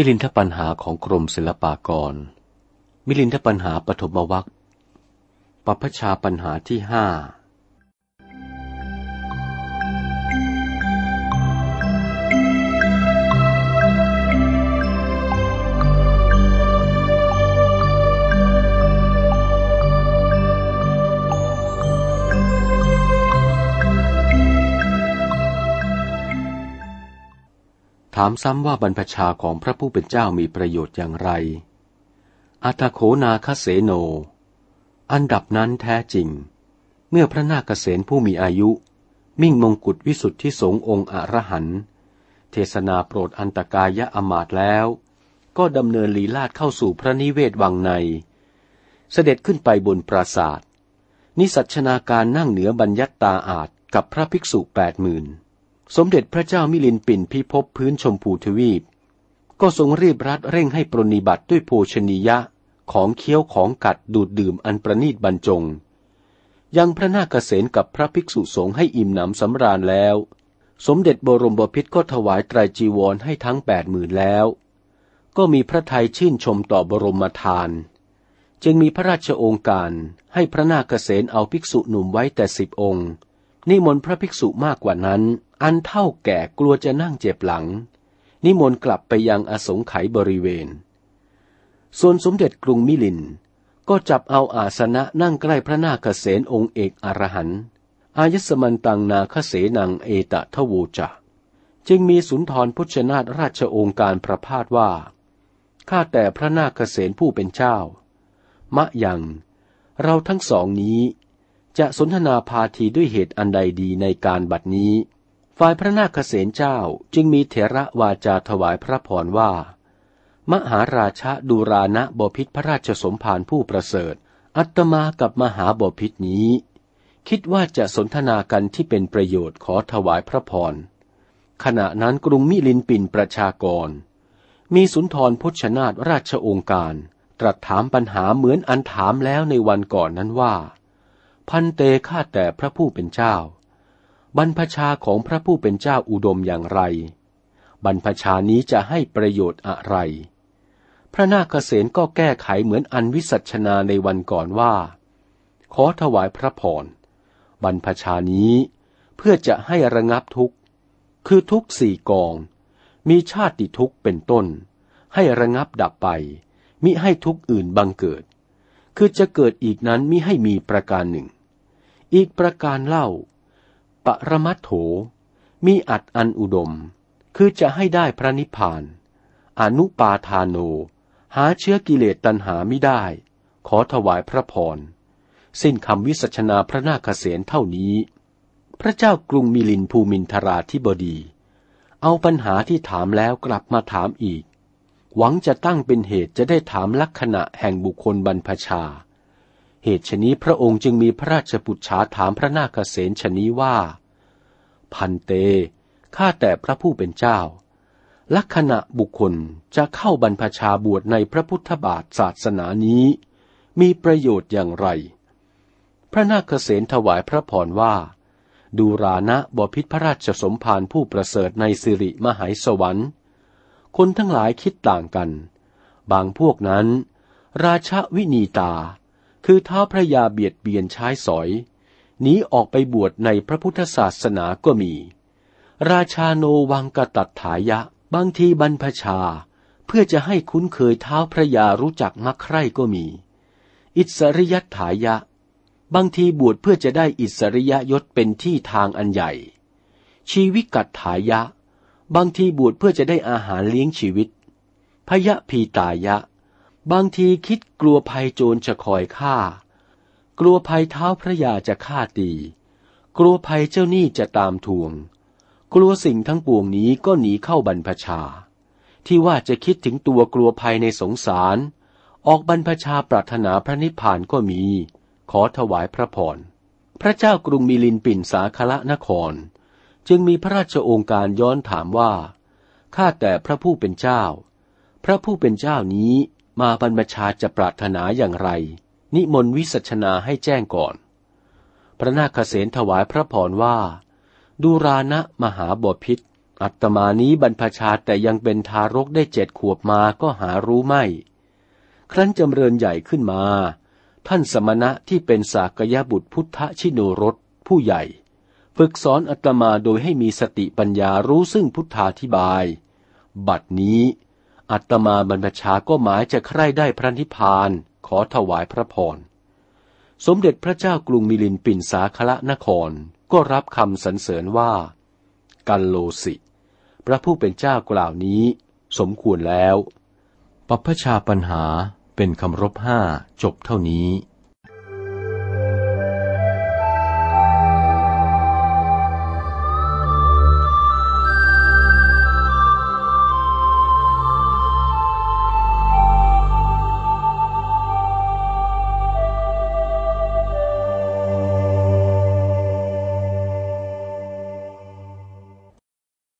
มิลินทปัญหาของกรมศิลปากร มิลินทปัญหาปฐมวัคปพชาปัญหาที่ห้า ถามซ้ำว่าบรรพชาของพระผู้เป็นเจ้ามีประโยชน์อย่างไร อัตโขนาคเสโน อันดับนั้นแท้จริง เมื่อพระนาคเษนผู้มีอายุ มิ่งมงกุฎวิสุทธิสงองค์อรหันต์เทศนาโปรดอันตกายะอมาตแล้ว ก็ดำเนินลีลาดเข้าสู่พระนิเวศวังใน เสด็จขึ้นไปบนปราศาสตร์นิสัชนาการนั่งเหนือบัญญัตตาอาจกับพระภิกษุแปดหมื่น สมเด็จพระเจ้ามิลินปินพิภพพื้นชมพูทวีป ก็ทรงรีบรัดเร่งให้ปรนิบัติด้วยโภชนียะของเคี้ยวของกัดดูดดื่มอันประนีตบรรจง ยังพระนาคเษนกับพระภิกษุสงฆ์ให้อิ่มหนำสำราญแล้ว สมเด็จบรมบพิตรก็ถวายไตรจีวรให้ทั้งแปดหมื่นแล้ว ก็มีพระไทยชื่นชมต่อบรมทาน จึงมีพระราชองค์การให้พระนาคเษนเอาภิกษุหนุ่มไว้แต่สิบองค์ นิมนต์พระภิกษุมากกว่านั้น อันเท่าแก่กลัวจะนั่งเจ็บหลัง นิมนต์กลับไปยังอสงไขยบริเวณ ส่วนสมเด็จกรุงมิลิน ก็จับเอาอาสนะนั่งใกล้พระนาคเษนองค์เอกอรหันต์อายสมันตังนาคเสนังเอตะทวูจะจึงมีสุนทรพุชนาตราชองค์การประพาสว่า ข้าแต่พระนาคเษนผู้เป็นเจ้า มะยัง เราทั้งสองนี้ จะสนทนาพาทีด้วยเหตุอันใดดีในการบัดนี้ ฝ่ายพระนาคเษนเจ้าจึงมีเถระวาจาถวายพระพรว่า มหาราชดูรานะบพิษพระราชสมภารผู้ประเสริฐ อัตมากับมหาบพิษนี้ คิดว่าจะสนทนากันที่เป็นประโยชน์ขอถวายพระพร ขณะนั้นกรุงมิลินปินประชากร มีสุนทรพชนาตราชองค์การ ตรัสถามปัญหาเหมือนอันถามแล้วในวันก่อนนั้นว่า พันเตข้าแต่พระผู้เป็นเจ้า บรรพชาของพระผู้เป็นเจ้าอุดมอย่างไร บรรพชานี้จะให้ประโยชน์อะไร พระนาคเษนก็แก้ไขเหมือนอันวิสัชนาในวันก่อนว่า ขอถวายพระพร บรรพชานี้เพื่อจะให้ระงับทุกข์ คือทุกสี่กอง มีชาติทุกข์เป็นต้น ให้ระงับดับไป มิให้ทุกข์อื่นบังเกิด คือจะเกิดอีกนั้นมิให้มีประการหนึ่ง อีกประการเล่า ปรมัตโถ มีอัดอันอุดม คือจะให้ได้พระนิพพาน อนุปาทานโน หาเชื้อกิเลสตัณหาไม่ได้ ขอถวายพระพร สิ้นคำวิสัชนาพระนาคเษนเท่านี้ พระเจ้ากรุงมิลินภูมินทราธิบดี เอาปัญหาที่ถามแล้วกลับมาถามอีก หวังจะตั้งเป็นเหตุจะได้ถามลักษณะแห่งบุคคลบรรพชา เหตุชนี้พระองค์จึงมีพระราชบุตรชาถามพระนาคเษนชนี้ว่า พันเต ข้าแต่พระผู้เป็นเจ้า ลักษณะบุคคลจะเข้าบรรพชาบวชในพระพุทธบาทศาสนานี้ มีประโยชน์อย่างไร พระนาคเษนถวายพระพรว่า ดูรานะบพิษพระราชสมภารผู้ประเสริฐในสิริมหายสวรรค์ คนทั้งหลายคิดต่างกัน บางพวกนั้น ราชวินีตา คือท้าพระยาเบียดเบียนใช้สอยหนีออกไปบวชในพระพุทธศาสนาก็มี ราชาโนวังกตัดถายะ บางทีบรรพชา เพื่อจะให้คุ้นเคยเท้าพระยารู้จักมักใคร่ก็มี อิสริยถายะ บางทีบวชเพื่อจะได้อิสริยยศเป็นที่ทางอันใหญ่ ชีวิกัตถายะ บางทีบวชเพื่อจะได้อาหารเลี้ยงชีวิตพยะพีตายะ บางทีคิดกลัวภัยโจรจะคอยฆ่า กลัวภัยเท้าพระยาจะฆ่าตี กลัวภัยเจ้าหนี้จะตามทวง กลัวสิ่งทั้งปวงนี้ก็หนีเข้าบรรพชา ที่ว่าจะคิดถึงตัวกลัวภัยในสงสาร ออกบรรพชาปรารถนาพระนิพพานก็มี ขอถวายพระพร พระเจ้ากรุงมิลินปินสาคละนคร จึงมีพระราชโองการย้อนถามว่า ข้าแต่พระผู้เป็นเจ้า พระผู้เป็นเจ้านี้ มาบรรพชาจะปรารถนาอย่างไร นิมนต์วิสัชนาให้แจ้งก่อน พระนาคเษนถวายพระพรว่า ดูรานะมหาบพิษ อัตมานี้บรรพชาแต่ยังเป็นทารกได้เจ็ดขวบมาก็หารู้ไม่ ครั้นจำเริญใหญ่ขึ้นมา ท่านสมณะที่เป็นสากยบุตรพุทธชิโนรสผู้ใหญ่ ฝึกสอนอัตมาโดยให้มีสติปัญญารู้ซึ่งพุทธาธิบาย บัดนี้ อัตมาบรรพชาก็หมายจะใคร่ได้พระนิพพานขอถวายพระพร สมเด็จพระเจ้ากรุงมิลินปินสาคละนครก็รับคำสรรเสริญว่า กันโลสิ พระผู้เป็นเจ้ากล่าวนี้ สมควรแล้ว ปัพชาปัญหาเป็นคำรบห้าจบเท่านี้